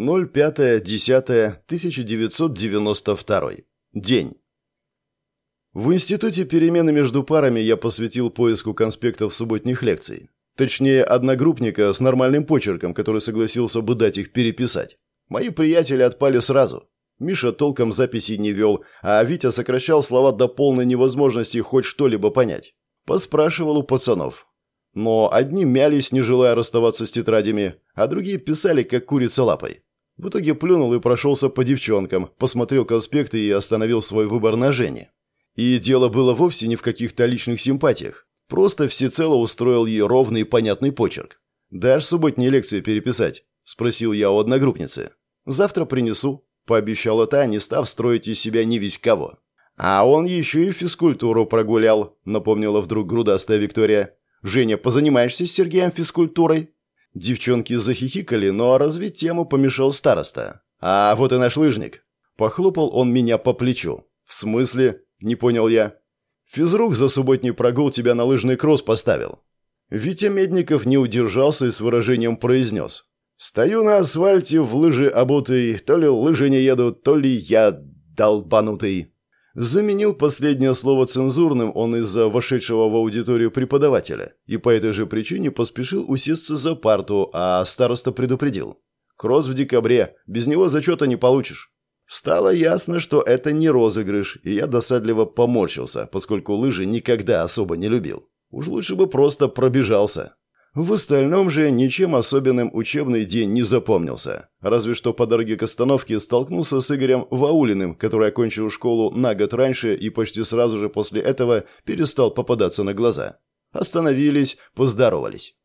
05.10.1992. День. В институте перемены между парами я посвятил поиску конспектов субботних лекций. Точнее, одногруппника с нормальным почерком, который согласился бы дать их переписать. Мои приятели отпали сразу. Миша толком записей не вел, а Витя сокращал слова до полной невозможности хоть что-либо понять. Поспрашивал у пацанов. Но одни мялись, не желая расставаться с тетрадями, а другие писали, как курица лапой. В итоге плюнул и прошелся по девчонкам, посмотрел конспекты и остановил свой выбор на Жене. И дело было вовсе не в каких-то личных симпатиях. Просто всецело устроил ей ровный и понятный почерк. «Дашь субботнюю лекцию переписать?» – спросил я у одногруппницы. «Завтра принесу», – пообещала та, не став строить из себя не весь кого. «А он еще и физкультуру прогулял», – напомнила вдруг грудастая Виктория. «Женя, позанимаешься с Сергеем физкультурой?» Девчонки захихикали, но развить тему помешал староста. «А вот и наш лыжник». Похлопал он меня по плечу. «В смысле?» – не понял я. «Физрук за субботний прогул тебя на лыжный кросс поставил». Витя Медников не удержался и с выражением произнес. «Стою на асфальте в лыжи обутый, то ли лыжи не едут, то ли я долбанутый». Заменил последнее слово цензурным он из-за вошедшего в аудиторию преподавателя и по этой же причине поспешил усесться за парту, а староста предупредил. «Кросс в декабре, без него зачета не получишь». Стало ясно, что это не розыгрыш, и я досадливо поморщился, поскольку лыжи никогда особо не любил. Уж лучше бы просто пробежался. В остальном же ничем особенным учебный день не запомнился. Разве что по дороге к остановке столкнулся с Игорем Ваулиным, который окончил школу на год раньше и почти сразу же после этого перестал попадаться на глаза. Остановились, поздоровались.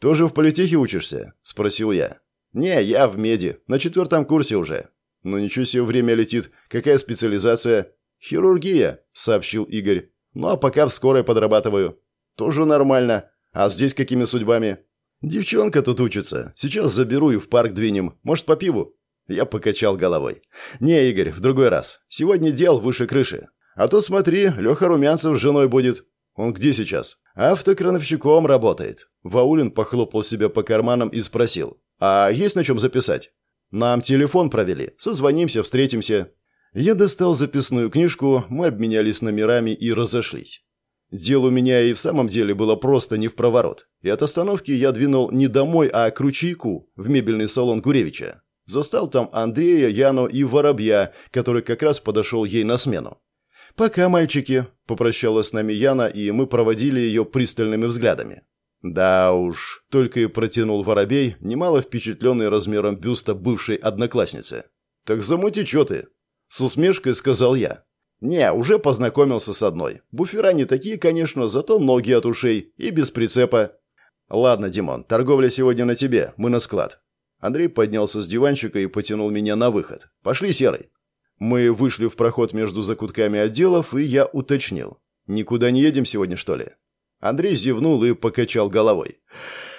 «Тоже в политехе учишься?» – спросил я. «Не, я в меди, на четвертом курсе уже». «Ну ничего себе время летит. Какая специализация?» «Хирургия», – сообщил Игорь. «Ну а пока в скорой подрабатываю». «Тоже нормально. А здесь какими судьбами? Девчонка тут учится. Сейчас заберу и в парк двинем. Может, по пиву? Я покачал головой. Не, Игорь, в другой раз. Сегодня дел выше крыши. А то смотри, Леха Румянцев с женой будет. Он где сейчас? Автокрановщиком работает. Ваулин похлопал себя по карманам и спросил. А есть на чем записать? Нам телефон провели. Созвонимся, встретимся. Я достал записную книжку, мы обменялись номерами и разошлись. Дело у меня и в самом деле было просто не в проворот. И от остановки я двинул не домой, а к ручейку, в мебельный салон Гуревича. Застал там Андрея, Яну и Воробья, который как раз подошел ей на смену. «Пока, мальчики», – попрощалась с нами Яна, и мы проводили ее пристальными взглядами. Да уж, только и протянул Воробей, немало впечатленный размером бюста бывшей одноклассницы. «Так замути, чё ты?» С усмешкой сказал я. «Не, уже познакомился с одной. Буфера не такие, конечно, зато ноги от ушей и без прицепа». «Ладно, Димон, торговля сегодня на тебе, мы на склад». Андрей поднялся с диванчика и потянул меня на выход. «Пошли, Серый». Мы вышли в проход между закутками отделов, и я уточнил. «Никуда не едем сегодня, что ли?» Андрей зевнул и покачал головой.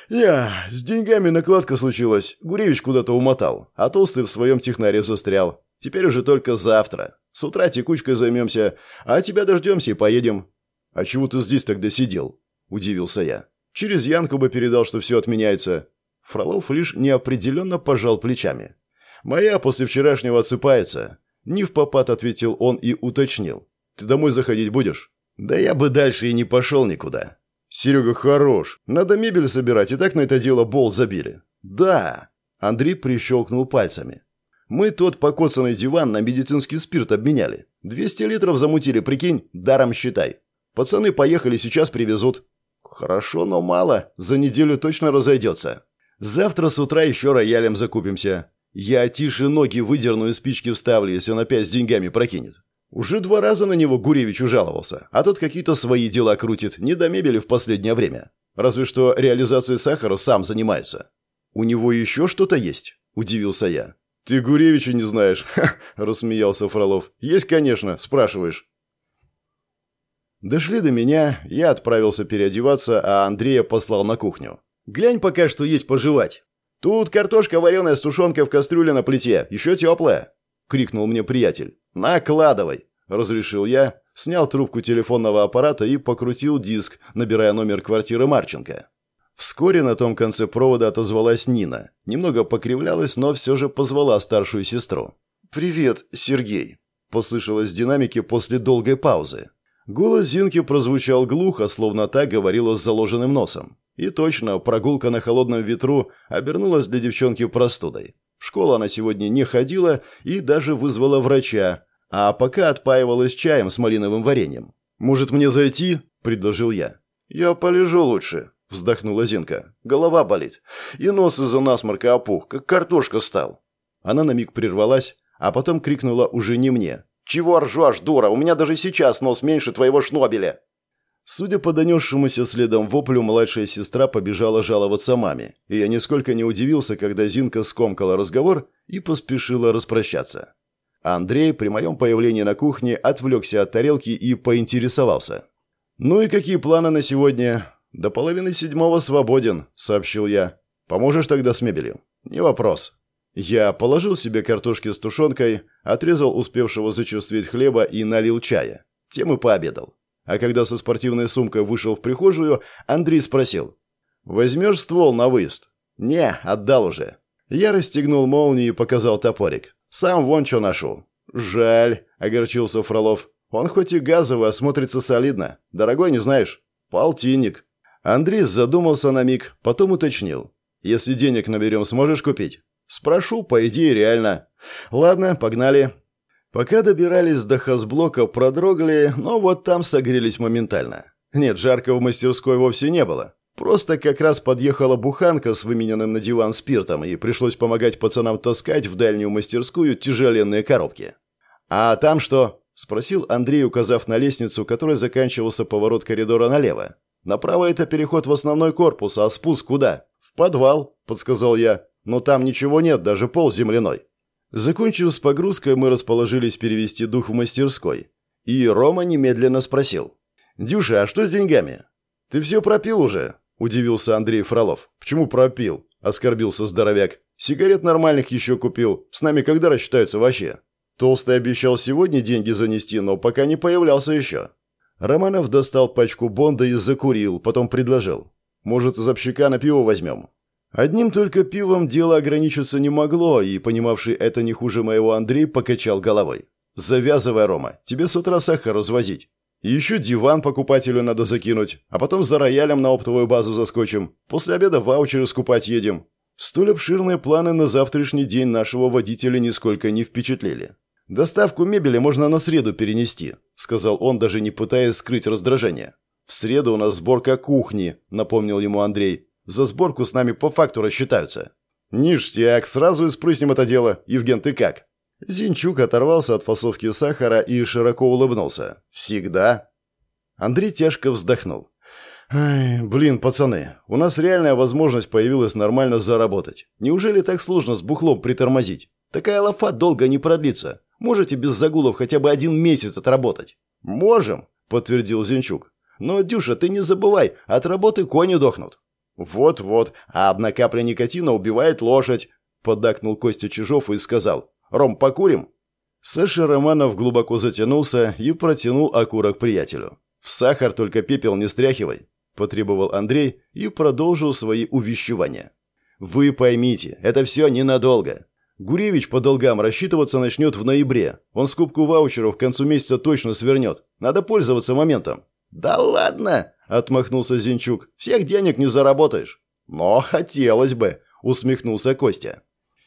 «Я, с деньгами накладка случилась. Гуревич куда-то умотал, а Толстый в своем технаре застрял. Теперь уже только завтра. С утра текучкой займемся, а тебя дождемся и поедем». «А чего ты здесь тогда сидел?» – удивился я. «Через Янку бы передал, что все отменяется». Фролов лишь неопределенно пожал плечами. «Моя после вчерашнего отсыпается». Не в попад ответил он и уточнил. «Ты домой заходить будешь?» «Да я бы дальше и не пошел никуда». «Серега хорош. Надо мебель собирать, и так на это дело бол забили». «Да». Андрей прищелкнул пальцами. Мы тот покоцанный диван на медицинский спирт обменяли. 200 литров замутили, прикинь, даром считай. Пацаны поехали, сейчас привезут. Хорошо, но мало. За неделю точно разойдется. Завтра с утра еще роялем закупимся. Я тише ноги выдерну и спички вставлю, если он опять с деньгами прокинет. Уже два раза на него Гуревич ужаловался, а тот какие-то свои дела крутит, не до мебели в последнее время. Разве что реализацией сахара сам занимается. У него еще что-то есть? Удивился я. «Ты Гуревича не знаешь?» Рассмеялся Фролов. «Есть, конечно, спрашиваешь». Дошли до меня, я отправился переодеваться, а Андрея послал на кухню. «Глянь пока, что есть пожевать. Тут картошка вареная с тушенкой в кастрюле на плите, еще теплая», – крикнул мне приятель. «Накладывай», – разрешил я, снял трубку телефонного аппарата и покрутил диск, набирая номер квартиры Марченко. Вскоре на том конце провода отозвалась Нина. Немного покривлялась, но все же позвала старшую сестру. «Привет, Сергей», – послышалось в динамике после долгой паузы. Голос Зинки прозвучал глухо, словно та говорила с заложенным носом. И точно, прогулка на холодном ветру обернулась для девчонки простудой. В школу она сегодня не ходила и даже вызвала врача, а пока отпаивалась чаем с малиновым вареньем. «Может, мне зайти?» – предложил я. «Я полежу лучше», – вздохнула Зинка. «Голова болит. И нос из-за насморка опух, как картошка стал». Она на миг прервалась, а потом крикнула уже не мне. «Чего ржешь, дура? У меня даже сейчас нос меньше твоего шнобеля!» Судя по донесшемуся следом воплю, младшая сестра побежала жаловаться маме, и я нисколько не удивился, когда Зинка скомкала разговор и поспешила распрощаться. Андрей при моем появлении на кухне отвлекся от тарелки и поинтересовался. «Ну и какие планы на сегодня?» «До половины седьмого свободен», — сообщил я. «Поможешь тогда с мебелью?» «Не вопрос». Я положил себе картошки с тушенкой, отрезал успевшего зачувствовать хлеба и налил чая. Тем и пообедал. А когда со спортивной сумкой вышел в прихожую, Андрей спросил. «Возьмешь ствол на выезд?» «Не, отдал уже». Я расстегнул молнию и показал топорик. «Сам вон что ношу». «Жаль», — огорчился Фролов. «Он хоть и газовый, а смотрится солидно. Дорогой, не знаешь?» «Полтинник». Андрей задумался на миг, потом уточнил. «Если денег наберем, сможешь купить?» «Спрошу, по идее, реально». «Ладно, погнали». Пока добирались до хазблока, продрогли, но вот там согрелись моментально. Нет, жарко в мастерской вовсе не было. Просто как раз подъехала буханка с вымененным на диван спиртом, и пришлось помогать пацанам таскать в дальнюю мастерскую тяжеленные коробки. «А там что?» – спросил Андрей, указав на лестницу, которой заканчивался поворот коридора налево. «Направо это переход в основной корпус, а спуск куда?» «В подвал», – подсказал я. «Но там ничего нет, даже пол земляной». Закончив с погрузкой, мы расположились перевести дух в мастерской. И Рома немедленно спросил. «Дюша, а что с деньгами?» «Ты все пропил уже?» – удивился Андрей Фролов. «Почему пропил?» – оскорбился здоровяк. «Сигарет нормальных еще купил. С нами когда рассчитаются вообще?» Толстый обещал сегодня деньги занести, но пока не появлялся еще. Романов достал пачку Бонда и закурил, потом предложил. «Может, из общака на пиво возьмем?» Одним только пивом дело ограничиться не могло, и, понимавший это не хуже моего Андрей, покачал головой. «Завязывай, Рома, тебе с утра сахар развозить. еще диван покупателю надо закинуть, а потом за роялем на оптовую базу заскочим. После обеда ваучеры скупать едем». Столь обширные планы на завтрашний день нашего водителя нисколько не впечатлили. «Доставку мебели можно на среду перенести», — сказал он, даже не пытаясь скрыть раздражение. «В среду у нас сборка кухни», — напомнил ему Андрей. За сборку с нами по факту рассчитаются». «Ништяк, сразу и спрыснем это дело. Евген, ты как?» Зинчук оторвался от фасовки сахара и широко улыбнулся. «Всегда?» Андрей тяжко вздохнул. «Ай, блин, пацаны, у нас реальная возможность появилась нормально заработать. Неужели так сложно с бухлом притормозить? Такая лафа долго не продлится. Можете без загулов хотя бы один месяц отработать?» «Можем», — подтвердил Зинчук. «Но, Дюша, ты не забывай, от работы кони дохнут. «Вот-вот, а одна капля никотина убивает лошадь», — поддакнул Костя Чижов и сказал. «Ром, покурим?» Саша Романов глубоко затянулся и протянул окурок приятелю. «В сахар только пепел не стряхивай», — потребовал Андрей и продолжил свои увещевания. «Вы поймите, это все ненадолго. Гуревич по долгам рассчитываться начнет в ноябре. Он скупку ваучеров к концу месяца точно свернет. Надо пользоваться моментом». «Да ладно!» — отмахнулся Зинчук. «Всех денег не заработаешь». «Но хотелось бы», — усмехнулся Костя.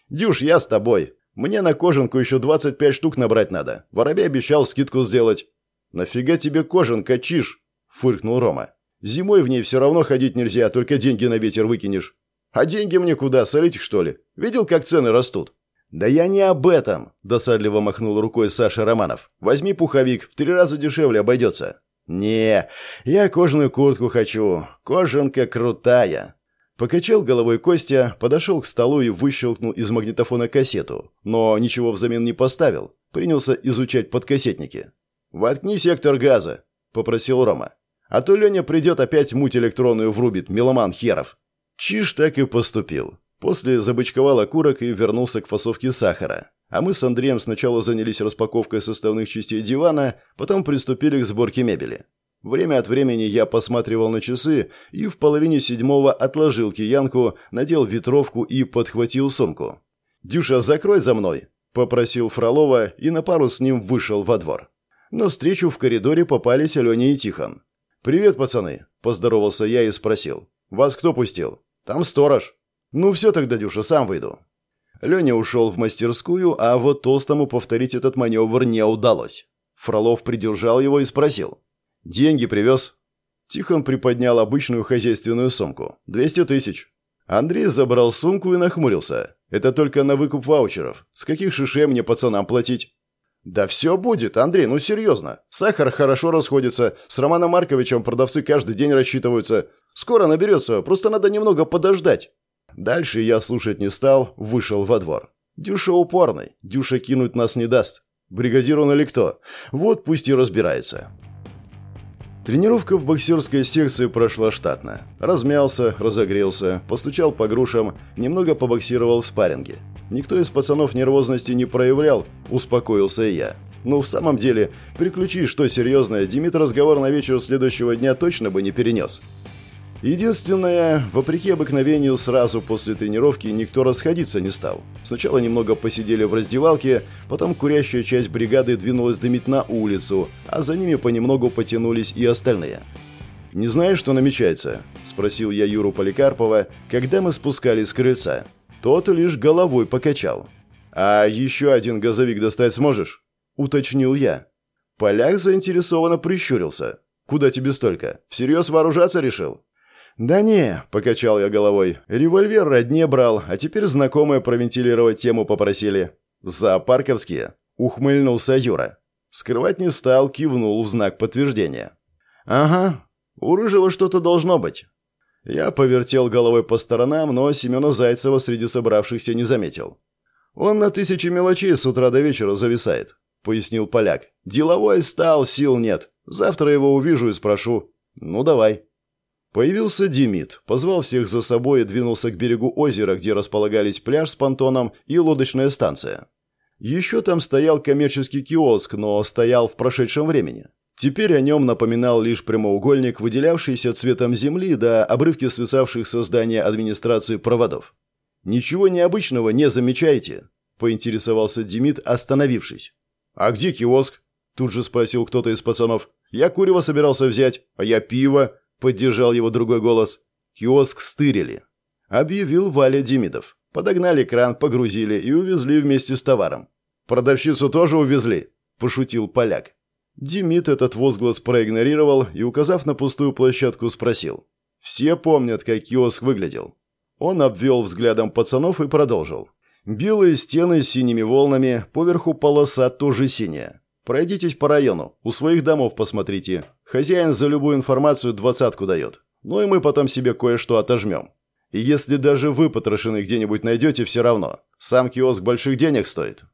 «Дюш, я с тобой. Мне на кожанку еще 25 штук набрать надо. Воробей обещал скидку сделать». «Нафига тебе кожанка, чиж?» — фыркнул Рома. «Зимой в ней все равно ходить нельзя, только деньги на ветер выкинешь». «А деньги мне куда, солить их, что ли? Видел, как цены растут?» «Да я не об этом!» – досадливо махнул рукой Саша Романов. «Возьми пуховик, в три раза дешевле обойдется». «Не, я кожаную куртку хочу. Кожанка крутая». Покачал головой Костя, подошел к столу и выщелкнул из магнитофона кассету, но ничего взамен не поставил. Принялся изучать подкассетники. «Воткни сектор газа», — попросил Рома. «А то Леня придет опять муть электронную врубит, меломан херов». Чиж так и поступил. После забычковал окурок и вернулся к фасовке сахара. А мы с Андреем сначала занялись распаковкой составных частей дивана, потом приступили к сборке мебели. Время от времени я посматривал на часы и в половине седьмого отложил киянку, надел ветровку и подхватил сумку. «Дюша, закрой за мной!» – попросил Фролова и на пару с ним вышел во двор. На встречу в коридоре попались Аленя и Тихон. «Привет, пацаны!» – поздоровался я и спросил. «Вас кто пустил?» «Там сторож». «Ну все тогда, Дюша, сам выйду». Леня ушел в мастерскую, а вот Толстому повторить этот маневр не удалось. Фролов придержал его и спросил. «Деньги привез?» Тихон приподнял обычную хозяйственную сумку. «Двести тысяч». Андрей забрал сумку и нахмурился. «Это только на выкуп ваучеров. С каких шишей мне пацанам платить?» «Да все будет, Андрей, ну серьезно. Сахар хорошо расходится. С Романом Марковичем продавцы каждый день рассчитываются. Скоро наберется, просто надо немного подождать». Дальше я слушать не стал, вышел во двор. Дюша упорный, Дюша кинуть нас не даст. Бригадир он или кто? Вот пусть и разбирается. Тренировка в боксерской секции прошла штатно. Размялся, разогрелся, постучал по грушам, немного побоксировал в спарринге. Никто из пацанов нервозности не проявлял, успокоился и я. Ну, в самом деле, приключи что серьезное, Димит разговор на вечер следующего дня точно бы не перенес. Единственное, вопреки обыкновению, сразу после тренировки никто расходиться не стал. Сначала немного посидели в раздевалке, потом курящая часть бригады двинулась дымить на улицу, а за ними понемногу потянулись и остальные. «Не знаешь, что намечается?» – спросил я Юру Поликарпова, когда мы спускались с крыльца. Тот лишь головой покачал. «А еще один газовик достать сможешь?» – уточнил я. Поляк заинтересованно прищурился. «Куда тебе столько? Всерьез вооружаться решил?» «Да не», — покачал я головой, — «револьвер родне брал, а теперь знакомые провентилировать тему попросили». «Зоопарковские», — ухмыльнулся Юра. Скрывать не стал, кивнул в знак подтверждения. «Ага, у Рыжего что-то должно быть». Я повертел головой по сторонам, но Семена Зайцева среди собравшихся не заметил. «Он на тысячи мелочей с утра до вечера зависает», — пояснил поляк. «Деловой стал, сил нет. Завтра его увижу и спрошу. Ну, давай». Появился Демид, позвал всех за собой и двинулся к берегу озера, где располагались пляж с понтоном и лодочная станция. Еще там стоял коммерческий киоск, но стоял в прошедшем времени. Теперь о нем напоминал лишь прямоугольник, выделявшийся цветом земли до обрывки свисавших со здания администрации проводов. «Ничего необычного не замечаете?» – поинтересовался Демид, остановившись. «А где киоск?» – тут же спросил кто-то из пацанов. «Я курево собирался взять, а я пиво», Поддержал его другой голос. Киоск стырили. Объявил Валя Демидов. Подогнали кран, погрузили и увезли вместе с товаром. Продавщицу тоже увезли, пошутил поляк. Демид этот возглас проигнорировал и, указав на пустую площадку, спросил. Все помнят, как киоск выглядел. Он обвел взглядом пацанов и продолжил. Белые стены с синими волнами, поверху полоса тоже синяя. Пройдитесь по району, у своих домов посмотрите. Хозяин за любую информацию двадцатку дает. Ну и мы потом себе кое-что отожмем. И если даже вы потрошены где-нибудь найдете, все равно. Сам киоск больших денег стоит.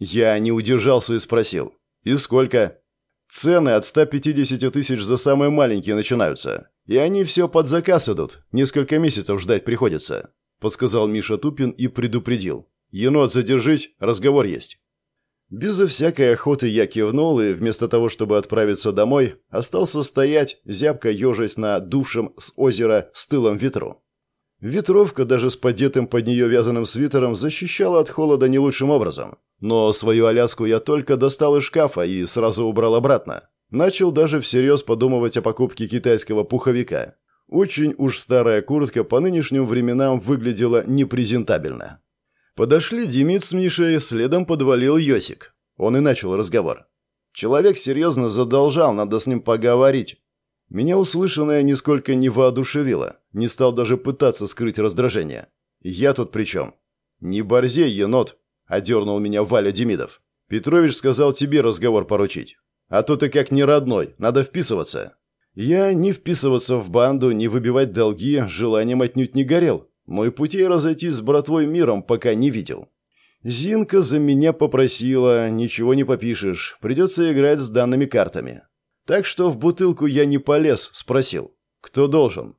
Я не удержался и спросил. И сколько? Цены от 150 тысяч за самые маленькие начинаются. И они все под заказ идут. Несколько месяцев ждать приходится. Подсказал Миша Тупин и предупредил. Енот, задержись, разговор есть. Безо всякой охоты я кивнул и, вместо того, чтобы отправиться домой, остался стоять, зябко ежась на дувшем с озера с тылом ветру. Ветровка даже с подетым под нее вязаным свитером защищала от холода не лучшим образом. Но свою Аляску я только достал из шкафа и сразу убрал обратно. Начал даже всерьез подумывать о покупке китайского пуховика. Очень уж старая куртка по нынешним временам выглядела непрезентабельно. Подошли Демид с Мишей, следом подвалил Йосик. Он и начал разговор. Человек серьезно задолжал, надо с ним поговорить. Меня услышанное нисколько не воодушевило, не стал даже пытаться скрыть раздражение. Я тут при чем? Не борзей, енот, одернул меня Валя Демидов. Петрович сказал тебе разговор поручить. А то ты как не родной, надо вписываться. Я не вписываться в банду, не выбивать долги, желанием отнюдь не горел. Мой путей разойтись с братвой миром пока не видел. Зинка за меня попросила, ничего не попишешь, придется играть с данными картами. Так что в бутылку я не полез, спросил. Кто должен?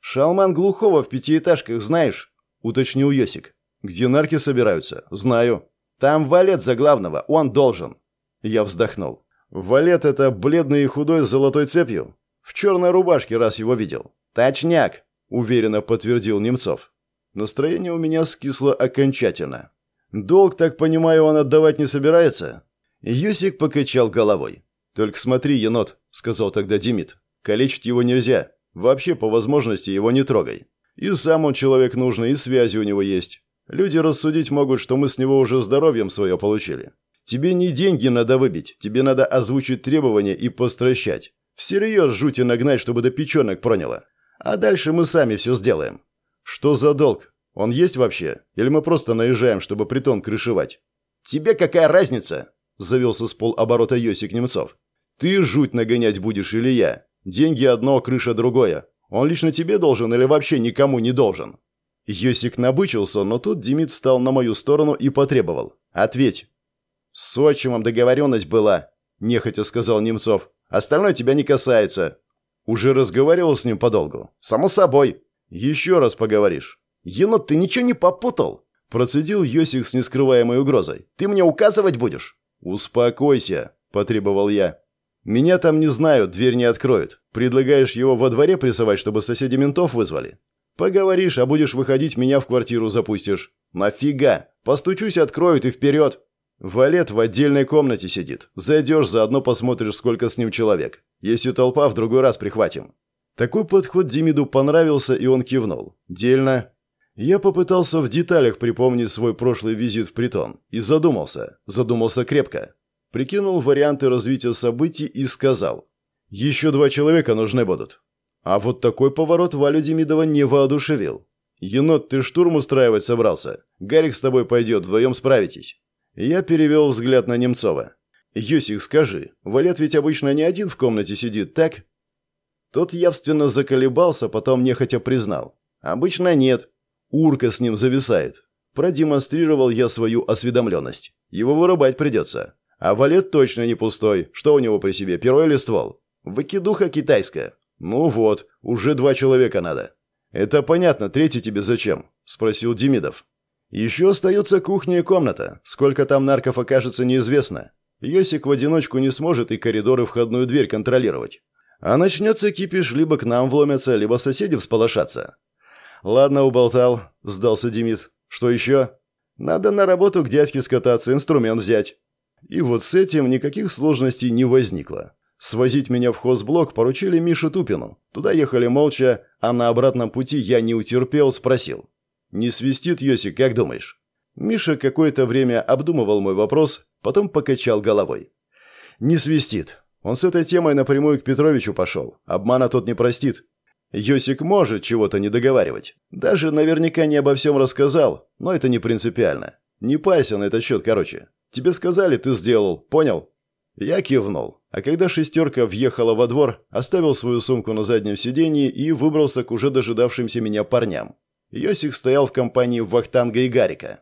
Шалман Глухого в пятиэтажках знаешь? Уточнил Йосик. Где нарки собираются? Знаю. Там валет за главного, он должен. Я вздохнул. Валет это бледный и худой с золотой цепью? В черной рубашке раз его видел. Точняк, уверенно подтвердил Немцов. Настроение у меня скисло окончательно. Долг, так понимаю, он отдавать не собирается? Юсик покачал головой. Только смотри, енот, сказал тогда Демид. Калечить его нельзя. Вообще, по возможности, его не трогай. И сам он человек нужный, и связи у него есть. Люди рассудить могут, что мы с него уже здоровьем свое получили. Тебе не деньги надо выбить, тебе надо озвучить требования и постращать. Всерьез жути нагнать, чтобы до печенок проняло. А дальше мы сами все сделаем. Что за долг? Он есть вообще? Или мы просто наезжаем, чтобы притон крышевать? Тебе какая разница? Завелся с полоборота Йосик Немцов. Ты жуть нагонять будешь или я? Деньги одно, крыша другое. Он лично тебе должен или вообще никому не должен?» Йосик набычился, но тут Демид встал на мою сторону и потребовал. «Ответь». «С отчимом договоренность была», – нехотя сказал Немцов. «Остальное тебя не касается». «Уже разговаривал с ним подолгу?» «Само собой». «Еще раз поговоришь». «Енот, ты ничего не попутал?» Процедил Йосик с нескрываемой угрозой. «Ты мне указывать будешь?» «Успокойся», – потребовал я. «Меня там не знают, дверь не откроют. Предлагаешь его во дворе прессовать, чтобы соседи ментов вызвали? Поговоришь, а будешь выходить, меня в квартиру запустишь. Нафига? Постучусь, откроют и вперед!» Валет в отдельной комнате сидит. Зайдешь, заодно посмотришь, сколько с ним человек. Если толпа, в другой раз прихватим». Такой подход Димиду понравился, и он кивнул. «Дельно». Я попытался в деталях припомнить свой прошлый визит в притон. И задумался. Задумался крепко прикинул варианты развития событий и сказал. «Еще два человека нужны будут». А вот такой поворот Валю Демидова не воодушевил. «Енот, ты штурм устраивать собрался? Гарик с тобой пойдет, вдвоем справитесь». Я перевел взгляд на Немцова. «Юсик, скажи, Валет ведь обычно не один в комнате сидит, так?» Тот явственно заколебался, потом нехотя признал. «Обычно нет. Урка с ним зависает. Продемонстрировал я свою осведомленность. Его вырубать придется. А валет точно не пустой. Что у него при себе, перо или ствол? Выкидуха китайская. Ну вот, уже два человека надо. Это понятно, третий тебе зачем? Спросил Демидов. Еще остается кухня и комната. Сколько там нарков окажется, неизвестно. Йосик в одиночку не сможет и коридоры входную дверь контролировать. А начнется кипиш, либо к нам вломятся, либо соседи всполошатся. Ладно, уболтал, сдался Демид. Что еще? Надо на работу к дядьке скататься, инструмент взять. И вот с этим никаких сложностей не возникло. Свозить меня в хозблок поручили Мише Тупину. Туда ехали молча, а на обратном пути я не утерпел, спросил. «Не свистит, Йоси, как думаешь?» Миша какое-то время обдумывал мой вопрос, потом покачал головой. «Не свистит. Он с этой темой напрямую к Петровичу пошел. Обмана тот не простит. Йосик может чего-то не договаривать. Даже наверняка не обо всем рассказал, но это не принципиально. Не парься на этот счет, короче. Тебе сказали, ты сделал. Понял?» Я кивнул. А когда шестерка въехала во двор, оставил свою сумку на заднем сиденье и выбрался к уже дожидавшимся меня парням. Йосик стоял в компании Вахтанга и Гарика.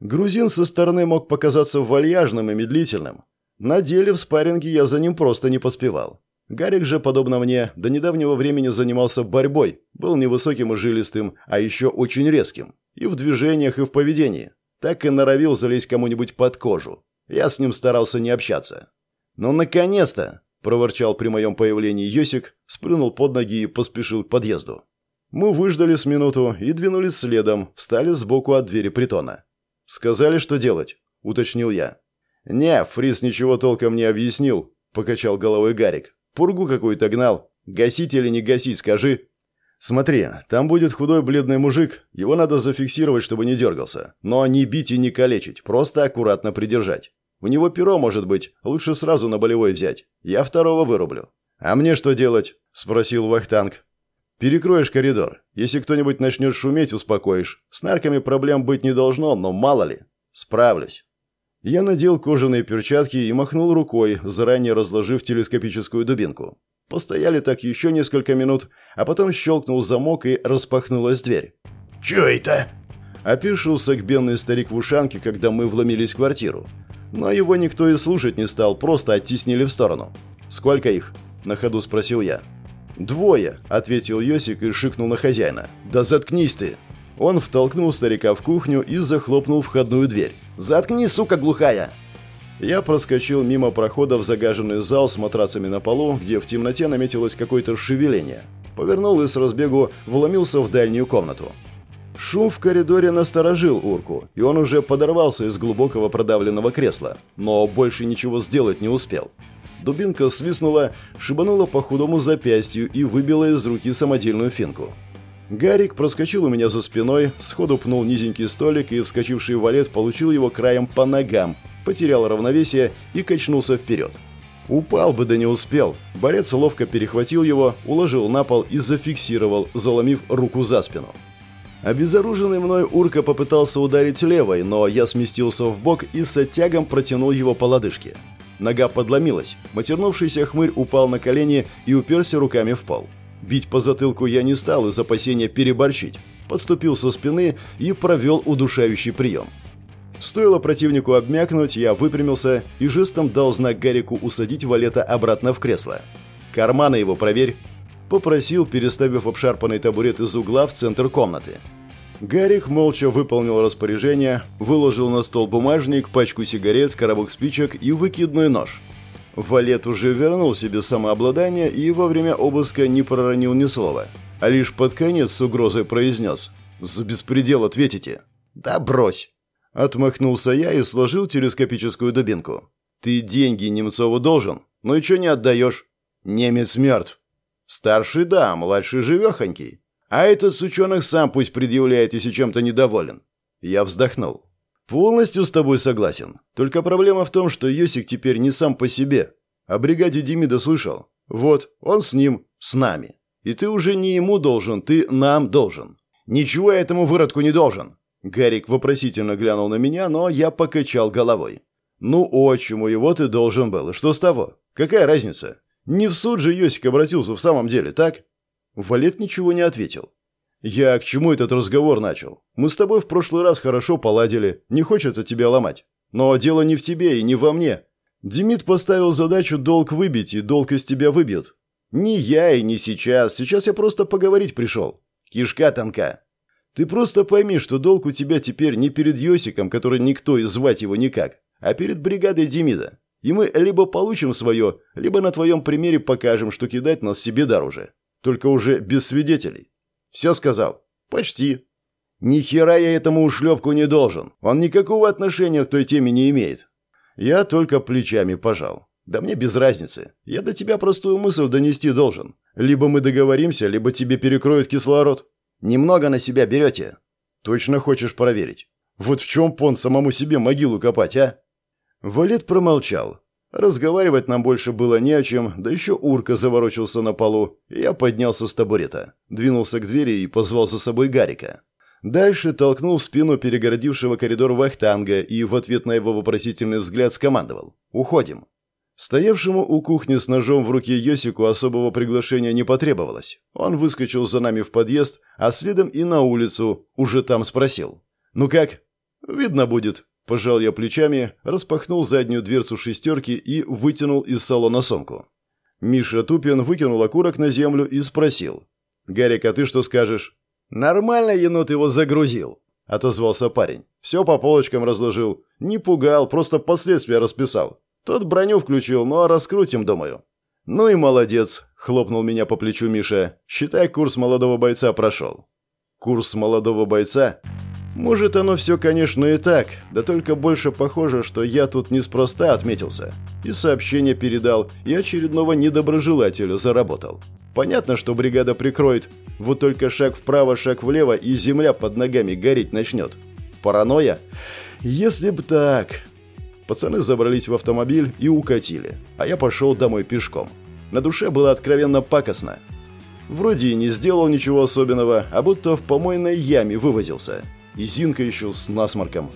Грузин со стороны мог показаться вальяжным и медлительным. На деле в спарринге я за ним просто не поспевал. Гарик же, подобно мне, до недавнего времени занимался борьбой, был невысоким и жилистым, а еще очень резким. И в движениях, и в поведении так и норовил залезть кому-нибудь под кожу. Я с ним старался не общаться. «Ну, наконец-то!» – проворчал при моем появлении Йосик, сплюнул под ноги и поспешил к подъезду. Мы выждали с минуту и двинулись следом, встали сбоку от двери притона. «Сказали, что делать?» – уточнил я. «Не, Фрис ничего толком не объяснил», – покачал головой Гарик. «Пургу какую-то гнал. Гасить или не гасить, скажи». «Смотри, там будет худой бледный мужик. Его надо зафиксировать, чтобы не дергался. Но не бить и не калечить, просто аккуратно придержать. У него перо может быть, лучше сразу на болевой взять. Я второго вырублю». «А мне что делать?» – спросил Вахтанг. «Перекроешь коридор. Если кто-нибудь начнет шуметь, успокоишь. С нарками проблем быть не должно, но мало ли. Справлюсь». Я надел кожаные перчатки и махнул рукой, заранее разложив телескопическую дубинку. Постояли так еще несколько минут, а потом щелкнул замок и распахнулась дверь. «Чё это?» Опишился гбенный старик в ушанке, когда мы вломились в квартиру. Но его никто и слушать не стал, просто оттеснили в сторону. «Сколько их?» – на ходу спросил я. «Двое», – ответил Йосик и шикнул на хозяина. «Да заткнись ты!» Он втолкнул старика в кухню и захлопнул входную дверь. «Заткнись, сука глухая!» Я проскочил мимо прохода в загаженный зал с матрацами на полу, где в темноте наметилось какое-то шевеление. Повернул и с разбегу вломился в дальнюю комнату. Шум в коридоре насторожил Урку, и он уже подорвался из глубокого продавленного кресла, но больше ничего сделать не успел. Дубинка свистнула, шибанула по худому запястью и выбила из руки самодельную финку. Гарик проскочил у меня за спиной, сходу пнул низенький столик и, вскочивший валет, получил его краем по ногам, потерял равновесие и качнулся вперед. Упал бы, да не успел. Борец ловко перехватил его, уложил на пол и зафиксировал, заломив руку за спину. Обезоруженный мной урка попытался ударить левой, но я сместился в бок и с оттягом протянул его по лодыжке. Нога подломилась. Матернувшийся хмырь упал на колени и уперся руками в пол. Бить по затылку я не стал из опасения переборчить. Подступил со спины и провел удушающий прием. Стоило противнику обмякнуть, я выпрямился и жестом дал знак Гарику усадить Валета обратно в кресло. «Карманы его проверь», — попросил, переставив обшарпанный табурет из угла в центр комнаты. Гарик молча выполнил распоряжение, выложил на стол бумажник, пачку сигарет, коробок спичек и выкидной нож. Валет уже вернул себе самообладание и во время обыска не проронил ни слова, а лишь под конец с угрозой произнес «За беспредел ответите». «Да брось!» Отмахнулся я и сложил телескопическую дубинку. «Ты деньги Немцову должен, ну и что не отдаешь?» «Немец мертв». «Старший да, младший живехонький. А этот сучонок сам пусть предъявляет, если чем-то недоволен. Я вздохнул. Полностью с тобой согласен. Только проблема в том, что Йосик теперь не сам по себе. О бригаде Демида слышал. Вот, он с ним, с нами. И ты уже не ему должен, ты нам должен. Ничего я этому выродку не должен. Гарик вопросительно глянул на меня, но я покачал головой. Ну, отчиму его ты должен был. Что с того? Какая разница? Не в суд же Йосик обратился в самом деле, так? Валет ничего не ответил. «Я к чему этот разговор начал? Мы с тобой в прошлый раз хорошо поладили, не хочется тебя ломать. Но дело не в тебе и не во мне. Демид поставил задачу долг выбить, и долг из тебя выбьют. Не я и не сейчас, сейчас я просто поговорить пришел. Кишка тонка. Ты просто пойми, что долг у тебя теперь не перед Йосиком, который никто и звать его никак, а перед бригадой Демида. И мы либо получим свое, либо на твоем примере покажем, что кидать нас себе дороже. Только уже без свидетелей. Все сказал? Почти. Ни хера я этому ушлепку не должен. Он никакого отношения к той теме не имеет. Я только плечами пожал. Да мне без разницы. Я до тебя простую мысль донести должен. Либо мы договоримся, либо тебе перекроют кислород. Немного на себя берете. Точно хочешь проверить? Вот в чем пон самому себе могилу копать, а? Валет промолчал, Разговаривать нам больше было не о чем, да еще урка заворочился на полу. Я поднялся с табурета, двинулся к двери и позвал за собой Гарика. Дальше толкнул спину перегородившего коридор вахтанга и в ответ на его вопросительный взгляд скомандовал «Уходим». Стоявшему у кухни с ножом в руке Йосику особого приглашения не потребовалось. Он выскочил за нами в подъезд, а следом и на улицу, уже там спросил. «Ну как?» «Видно будет», Пожал я плечами, распахнул заднюю дверцу шестерки и вытянул из салона сумку. Миша Тупин выкинул окурок на землю и спросил. «Гарик, а ты что скажешь?» «Нормально енот его загрузил», — отозвался парень. «Все по полочкам разложил. Не пугал, просто последствия расписал. Тот броню включил, ну а раскрутим, думаю». «Ну и молодец», — хлопнул меня по плечу Миша. «Считай, курс молодого бойца прошел». «Курс молодого бойца?» Может, оно все, конечно, и так, да только больше похоже, что я тут неспроста отметился. И сообщение передал, и очередного недоброжелателя заработал. Понятно, что бригада прикроет, вот только шаг вправо, шаг влево, и земля под ногами гореть начнет. Паранойя? Если б так... Пацаны забрались в автомобиль и укатили, а я пошел домой пешком. На душе было откровенно пакостно. Вроде и не сделал ничего особенного, а будто в помойной яме вывозился. И Зинка еще с насморком.